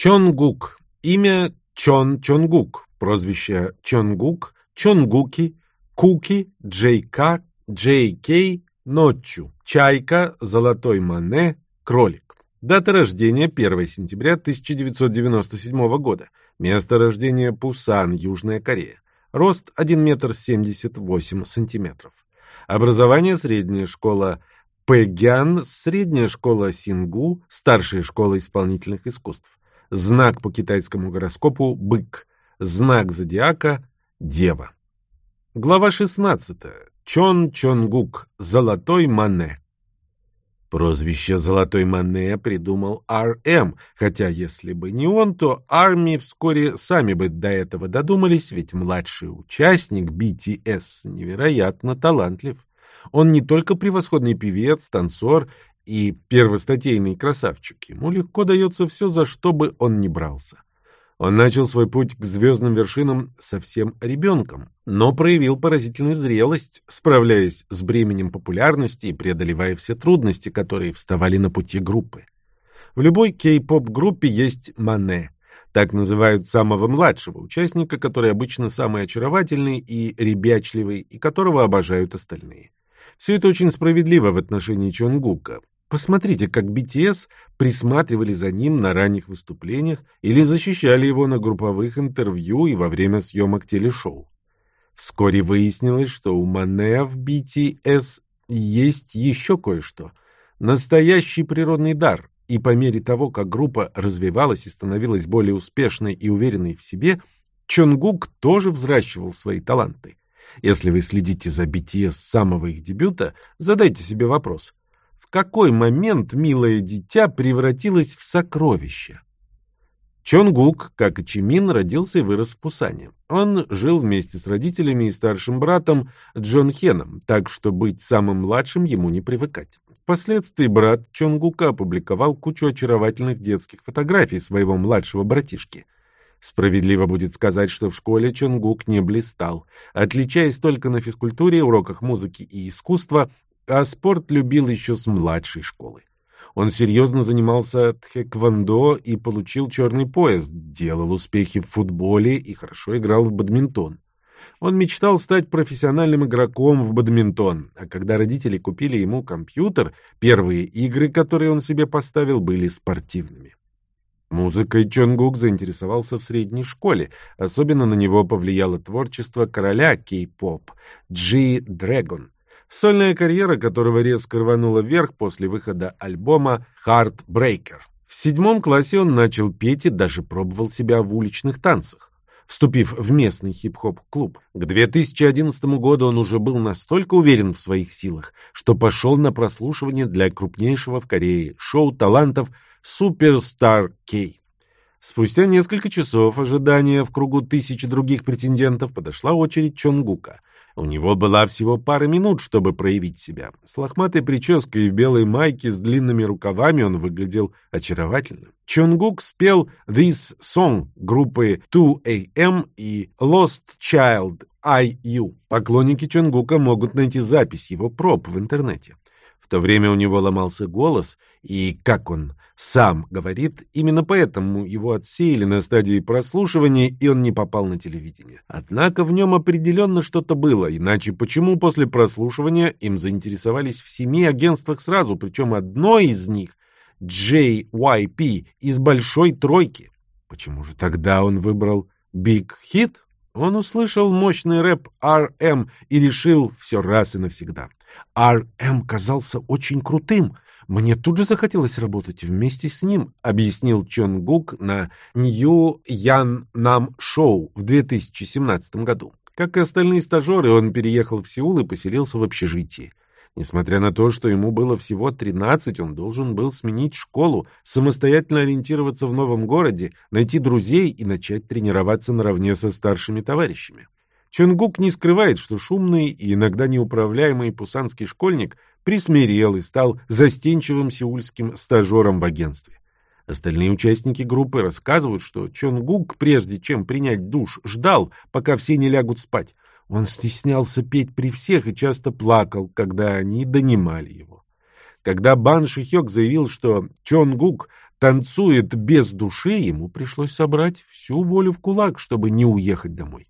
Чонгук. Имя Чон Чонгук. Прозвище Чонгук, Чонгуки, Куки, Джейка, Джейкей, Ночью, Чайка, Золотой Мане, Кролик. Дата рождения 1 сентября 1997 года. Место рождения Пусан, Южная Корея. Рост 1 метр 78 сантиметров. Образование средняя школа Пэгян, средняя школа Сингу, старшая школа исполнительных искусств. Знак по китайскому гороскопу – бык. Знак зодиака – дева. Глава 16. Чон Чонгук. Золотой Мане. Прозвище «Золотой Мане» придумал Р.М., хотя если бы не он, то армии вскоре сами бы до этого додумались, ведь младший участник BTS невероятно талантлив. Он не только превосходный певец, танцор и первостатейный красавчик, ему легко дается все, за что бы он ни брался. Он начал свой путь к звездным вершинам совсем ребенком, но проявил поразительную зрелость, справляясь с бременем популярности и преодолевая все трудности, которые вставали на пути группы. В любой кей-поп-группе есть мане. Так называют самого младшего участника, который обычно самый очаровательный и ребячливый, и которого обожают остальные. Все это очень справедливо в отношении Чонгука. Посмотрите, как BTS присматривали за ним на ранних выступлениях или защищали его на групповых интервью и во время съемок телешоу. Вскоре выяснилось, что у Мане в BTS есть еще кое-что. Настоящий природный дар. И по мере того, как группа развивалась и становилась более успешной и уверенной в себе, Чонгук тоже взращивал свои таланты. Если вы следите за BTS с самого их дебюта, задайте себе вопрос – в какой момент милое дитя превратилось в сокровище. Чонгук, как и Чимин, родился и вырос в Пусане. Он жил вместе с родителями и старшим братом Джон Хеном, так что быть самым младшим ему не привыкать. Впоследствии брат Чонгука опубликовал кучу очаровательных детских фотографий своего младшего братишки. Справедливо будет сказать, что в школе Чонгук не блистал. Отличаясь только на физкультуре, уроках музыки и искусства, а спорт любил еще с младшей школы. Он серьезно занимался тхэквондо и получил черный пояс, делал успехи в футболе и хорошо играл в бадминтон. Он мечтал стать профессиональным игроком в бадминтон, а когда родители купили ему компьютер, первые игры, которые он себе поставил, были спортивными. Музыкой Чонгук заинтересовался в средней школе. Особенно на него повлияло творчество короля кей-поп Джи Дрэгон сольная карьера которого резко рванула вверх после выхода альбома «Heartbreaker». В седьмом классе он начал петь и даже пробовал себя в уличных танцах, вступив в местный хип-хоп-клуб. К 2011 году он уже был настолько уверен в своих силах, что пошел на прослушивание для крупнейшего в Корее шоу талантов «Суперстар Кей». Спустя несколько часов ожидания в кругу тысяч других претендентов подошла очередь Чонгука. У него была всего пара минут, чтобы проявить себя. С лохматой прической и в белой майке с длинными рукавами он выглядел очаровательно. Чонгук спел «This Song» группы 2AM и «Lost Child» IU. Поклонники Чонгука могут найти запись его проб в интернете. В то время у него ломался голос, и, как он сам говорит, именно поэтому его отсеяли на стадии прослушивания, и он не попал на телевидение. Однако в нем определенно что-то было, иначе почему после прослушивания им заинтересовались в семи агентствах сразу, причем одно из них — JYP из «Большой тройки». Почему же тогда он выбрал Big Hit? Он услышал мощный рэп RM и решил все раз и навсегда. RM казался очень крутым. Мне тут же захотелось работать вместе с ним, объяснил Чон Гук на Нью Ян Нам Шоу в 2017 году. Как и остальные стажеры, он переехал в Сеул и поселился в общежитии. Несмотря на то, что ему было всего 13, он должен был сменить школу, самостоятельно ориентироваться в новом городе, найти друзей и начать тренироваться наравне со старшими товарищами. Чонгук не скрывает, что шумный и иногда неуправляемый пусанский школьник присмирел и стал застенчивым сеульским стажером в агентстве. Остальные участники группы рассказывают, что Чонгук, прежде чем принять душ, ждал, пока все не лягут спать. Он стеснялся петь при всех и часто плакал, когда они донимали его. Когда Бан Шихёк заявил, что Чонгук танцует без души, ему пришлось собрать всю волю в кулак, чтобы не уехать домой.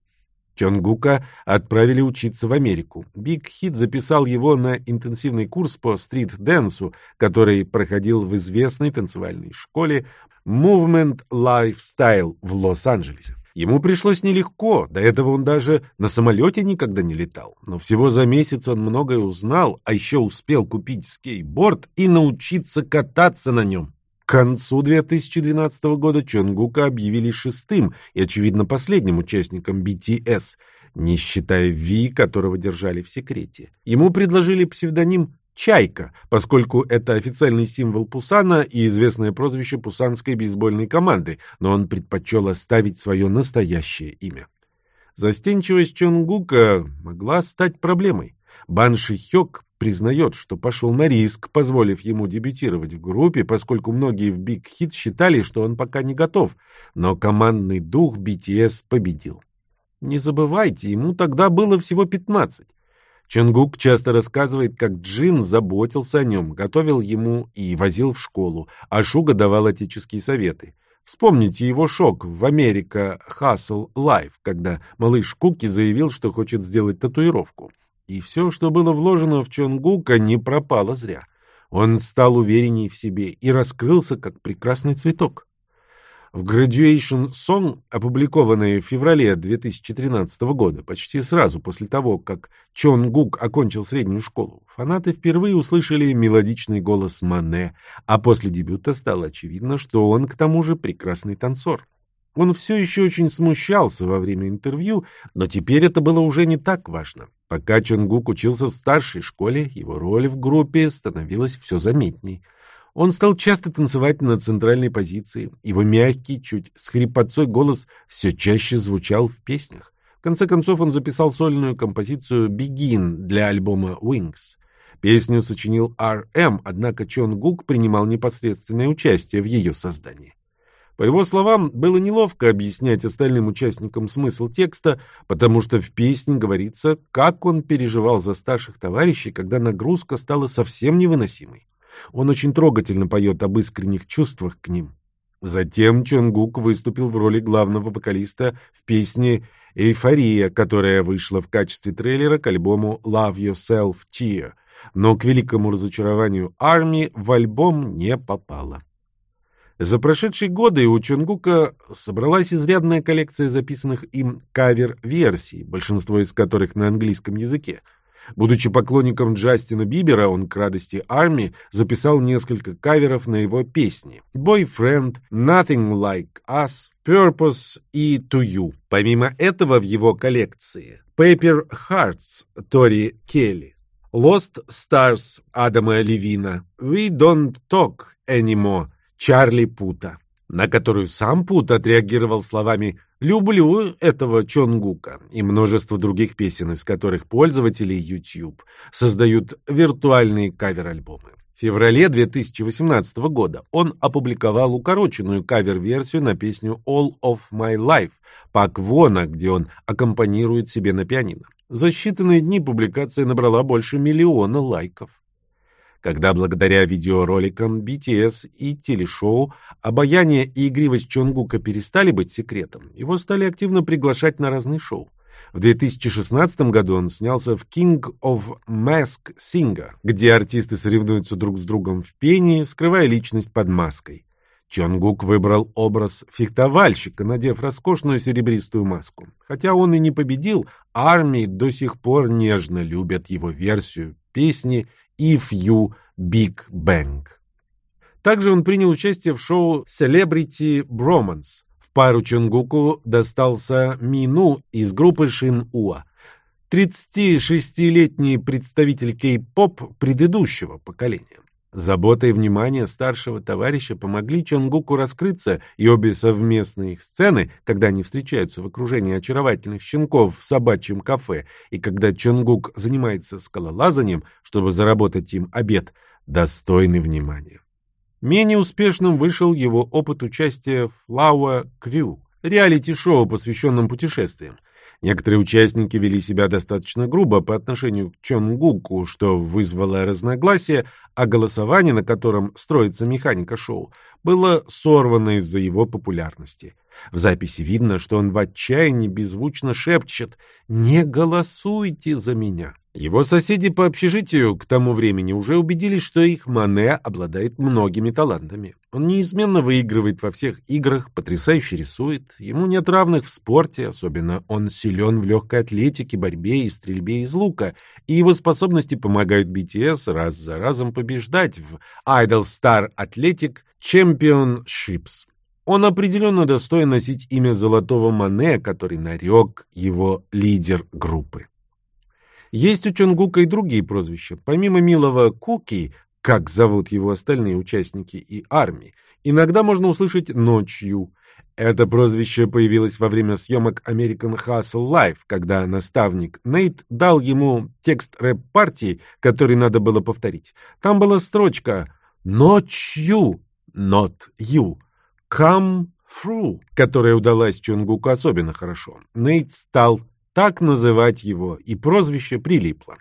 Чонгука отправили учиться в Америку. Биг Хит записал его на интенсивный курс по стрит-дэнсу, который проходил в известной танцевальной школе Movement Lifestyle в Лос-Анджелесе. Ему пришлось нелегко, до этого он даже на самолете никогда не летал. Но всего за месяц он многое узнал, а еще успел купить скейтборд и научиться кататься на нем. К концу 2012 года Чонгука объявили шестым и, очевидно, последним участником BTS, не считая Ви, которого держали в секрете. Ему предложили псевдоним «Чайка», поскольку это официальный символ Пусана и известное прозвище пусанской бейсбольной команды, но он предпочел оставить свое настоящее имя. Застенчивость Чонгука могла стать проблемой. Бан Шихёк признает, что пошел на риск, позволив ему дебютировать в группе, поскольку многие в Big Hit считали, что он пока не готов, но командный дух BTS победил. Не забывайте, ему тогда было всего 15. Чонгук часто рассказывает, как Джин заботился о нем, готовил ему и возил в школу, а Шуга давал отеческие советы. Вспомните его шок в Америка Hustle Life, когда малыш Куки заявил, что хочет сделать татуировку. И все, что было вложено в Чонгука, не пропало зря. Он стал уверенней в себе и раскрылся, как прекрасный цветок. В Graduation Song, опубликованной в феврале 2013 года, почти сразу после того, как Чон Гук окончил среднюю школу, фанаты впервые услышали мелодичный голос Мане, а после дебюта стало очевидно, что он к тому же прекрасный танцор. Он все еще очень смущался во время интервью, но теперь это было уже не так важно. Пока Чонгук учился в старшей школе, его роль в группе становилась все заметней – он стал часто танцевать на центральной позиции. Его мягкий, чуть с хрипотцой голос все чаще звучал в песнях. В конце концов он записал сольную композицию «Begin» для альбома «Wings». Песню сочинил R.M., однако Чон Гук принимал непосредственное участие в ее создании. По его словам, было неловко объяснять остальным участникам смысл текста, потому что в песне говорится, как он переживал за старших товарищей, когда нагрузка стала совсем невыносимой. Он очень трогательно поет об искренних чувствах к ним. Затем Чонгук выступил в роли главного вокалиста в песне «Эйфория», которая вышла в качестве трейлера к альбому «Love Yourself Tear», но к великому разочарованию армии в альбом не попала. За прошедшие годы у Чонгука собралась изрядная коллекция записанных им кавер-версий, большинство из которых на английском языке – Будучи поклонником Джастина Бибера, он к радости армии записал несколько каверов на его песни «Boyfriend», «Nothing Like Us», «Purpose» и «To You». Помимо этого в его коллекции «Paper Hearts» Тори Келли, «Lost Stars» Адама Левина, «We Don't Talk Anymore» Чарли Пута, на которую сам Пут отреагировал словами Люблю этого Чонгука и множество других песен, из которых пользователи YouTube создают виртуальные кавер-альбомы. В феврале 2018 года он опубликовал укороченную кавер-версию на песню All of My Life Пак Вона, где он аккомпанирует себе на пианино. За считанные дни публикация набрала больше миллиона лайков когда благодаря видеороликам BTS и телешоу обаяние и игривость Чонгука перестали быть секретом, его стали активно приглашать на разные шоу. В 2016 году он снялся в King of Mask Singer, где артисты соревнуются друг с другом в пении, скрывая личность под маской. Чонгук выбрал образ фехтовальщика, надев роскошную серебристую маску. Хотя он и не победил, армии до сих пор нежно любят его версию песни If You Big Bang. Также он принял участие в шоу Celebrity Bromance. В пару Чонгуку достался Мину из группы Шин Уа. 36-летний представитель кей-поп предыдущего поколения. Забота и внимание старшего товарища помогли Чонгуку раскрыться, и обе совместные их сцены, когда они встречаются в окружении очаровательных щенков в собачьем кафе, и когда Чонгук занимается скалолазанием, чтобы заработать им обед, достойны внимания. Менее успешным вышел его опыт участия в Flower Crew, реалити-шоу, посвященном путешествиям. Некоторые участники вели себя достаточно грубо по отношению к Чонгуку, что вызвало разногласия, а голосование, на котором строится механика шоу, было сорвано из-за его популярности. В записи видно, что он в отчаянии беззвучно шепчет «Не голосуйте за меня». Его соседи по общежитию к тому времени уже убедились, что их Мане обладает многими талантами. Он неизменно выигрывает во всех играх, потрясающе рисует, ему нет равных в спорте, особенно он силен в легкой атлетике, борьбе и стрельбе из лука, и его способности помогают BTS раз за разом побеждать в Idol Star Athletic Championships. Он определенно достоин носить имя Золотого Мане, который нарек его лидер группы. Есть у Чонгука и другие прозвища. Помимо милого Куки, как зовут его остальные участники и армии, иногда можно услышать «ночью». Это прозвище появилось во время съемок American Hustle Live, когда наставник Нейт дал ему текст рэп-партии, который надо было повторить. Там была строчка «Ночью», «not you», «come through», которая удалась Чонгуку особенно хорошо. Нейт стал так называть его, и прозвище прилипло.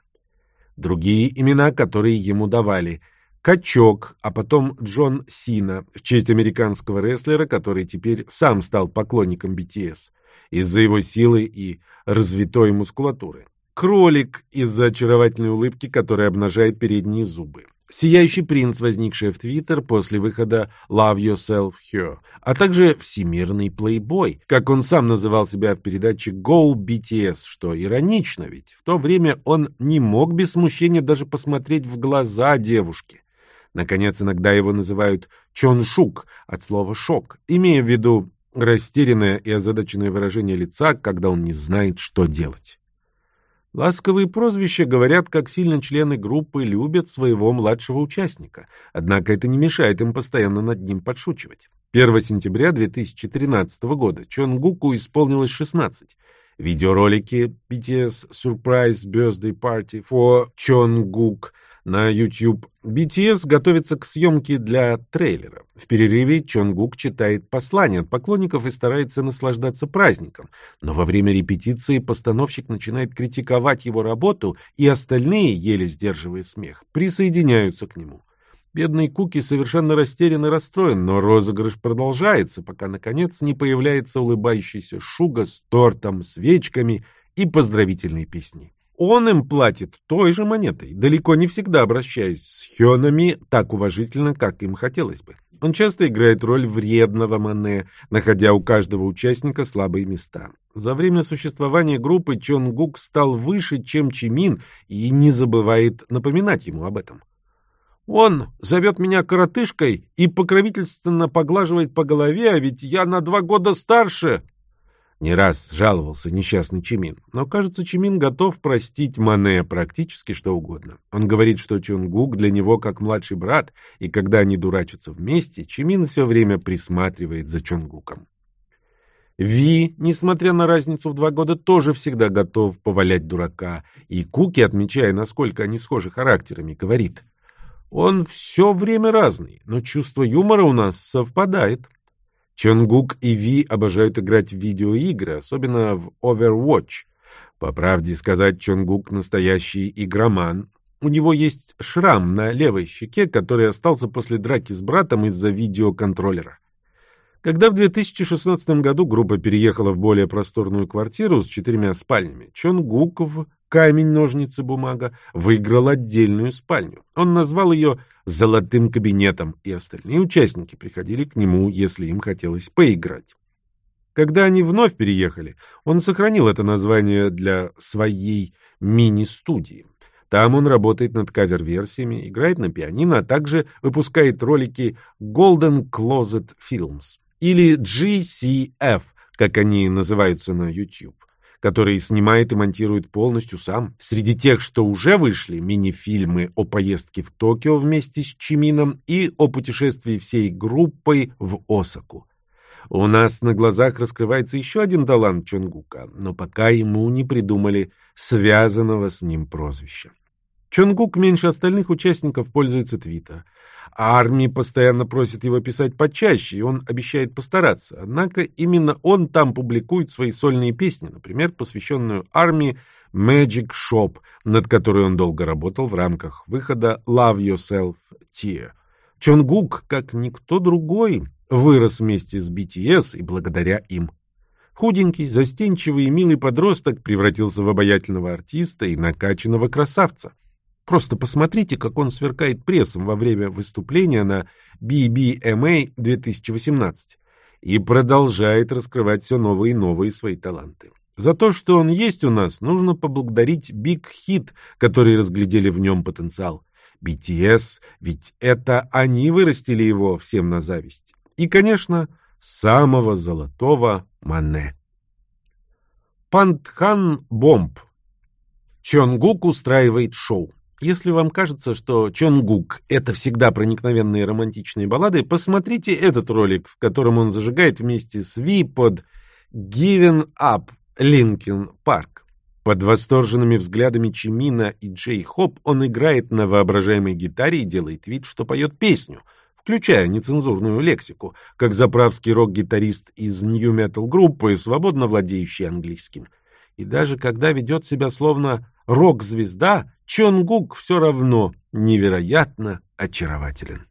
Другие имена, которые ему давали – Качок, а потом Джон Сина, в честь американского рестлера, который теперь сам стал поклонником BTS, из-за его силы и развитой мускулатуры. Кролик из-за очаровательной улыбки, которая обнажает передние зубы. Сияющий принц, возникший в Твиттер после выхода Love Yourself Here, а также всемирный плейбой, как он сам называл себя в передаче Go BTS, что иронично, ведь в то время он не мог без смущения даже посмотреть в глаза девушки. Наконец, иногда его называют Чоншук от слова «шок», имея в виду растерянное и озадаченное выражение лица, когда он не знает, что делать. Ласковые прозвища говорят, как сильно члены группы любят своего младшего участника, однако это не мешает им постоянно над ним подшучивать. 1 сентября 2013 года Чонгуку исполнилось 16. Видеоролики BTS Surprise Birthday Party for Чонгук – на YouTube. BTS готовится к съемке для трейлера. В перерыве Чонгук читает послания от поклонников и старается наслаждаться праздником. Но во время репетиции постановщик начинает критиковать его работу, и остальные, еле сдерживая смех, присоединяются к нему. Бедный Куки совершенно растерян и расстроен, но розыгрыш продолжается, пока, наконец, не появляется улыбающийся Шуга с тортом, свечками и поздравительной песней. Он им платит той же монетой, далеко не всегда обращаясь с хёнами так уважительно, как им хотелось бы. Он часто играет роль вредного Мане, находя у каждого участника слабые места. За время существования группы Чонгук стал выше, чем Чимин, и не забывает напоминать ему об этом. Он зовет меня коротышкой и покровительственно поглаживает по голове, а ведь я на два года старше, не раз жаловался несчастный Чимин, но, кажется, Чимин готов простить Мане практически что угодно. Он говорит, что Чунгук для него как младший брат, и когда они дурачатся вместе, Чимин все время присматривает за Чунгуком. Ви, несмотря на разницу в два года, тоже всегда готов повалять дурака, и Куки, отмечая, насколько они схожи характерами, говорит, «Он все время разный, но чувство юмора у нас совпадает». Чонгук и Ви обожают играть в видеоигры, особенно в Overwatch. По правде сказать, Чонгук настоящий игроман. У него есть шрам на левой щеке, который остался после драки с братом из-за видеоконтроллера. Когда в 2016 году группа переехала в более просторную квартиру с четырьмя спальнями, Чонгук в камень, ножницы, бумага, выиграл отдельную спальню. Он назвал ее «золотым кабинетом», и остальные участники приходили к нему, если им хотелось поиграть. Когда они вновь переехали, он сохранил это название для своей мини-студии. Там он работает над кавер-версиями, играет на пианино, а также выпускает ролики Golden Closet Films или GCF, как они называются на YouTube который снимает и монтирует полностью сам. Среди тех, что уже вышли, мини-фильмы о поездке в Токио вместе с Чимином и о путешествии всей группой в Осаку. У нас на глазах раскрывается еще один талант Чонгука, но пока ему не придумали связанного с ним прозвища. Чонгук меньше остальных участников пользуется Твиттер. А Арми постоянно просит его писать почаще, и он обещает постараться. Однако именно он там публикует свои сольные песни, например, посвященную Арми Magic Shop, над которой он долго работал в рамках выхода Love Yourself Tear. Чонгук, как никто другой, вырос вместе с BTS и благодаря им. Худенький, застенчивый и милый подросток превратился в обаятельного артиста и накачанного красавца. Просто посмотрите, как он сверкает прессом во время выступления на BBMA 2018 и продолжает раскрывать все новые и новые свои таланты. За то, что он есть у нас, нужно поблагодарить Big Hit, которые разглядели в нем потенциал. BTS, ведь это они вырастили его всем на зависть. И, конечно, самого золотого Мане. Пантхан Бомб. Чонгук устраивает шоу. Если вам кажется, что Чонгук — это всегда проникновенные романтичные баллады, посмотрите этот ролик, в котором он зажигает вместе с Ви под «Given Up» Linkin Park. Под восторженными взглядами Чимина и Джей Хоп он играет на воображаемой гитаре и делает вид, что поет песню, включая нецензурную лексику, как заправский рок-гитарист из нью-метал группы, свободно владеющий английским. И даже когда ведет себя словно рок-звезда, Чонгук все равно невероятно очарователен.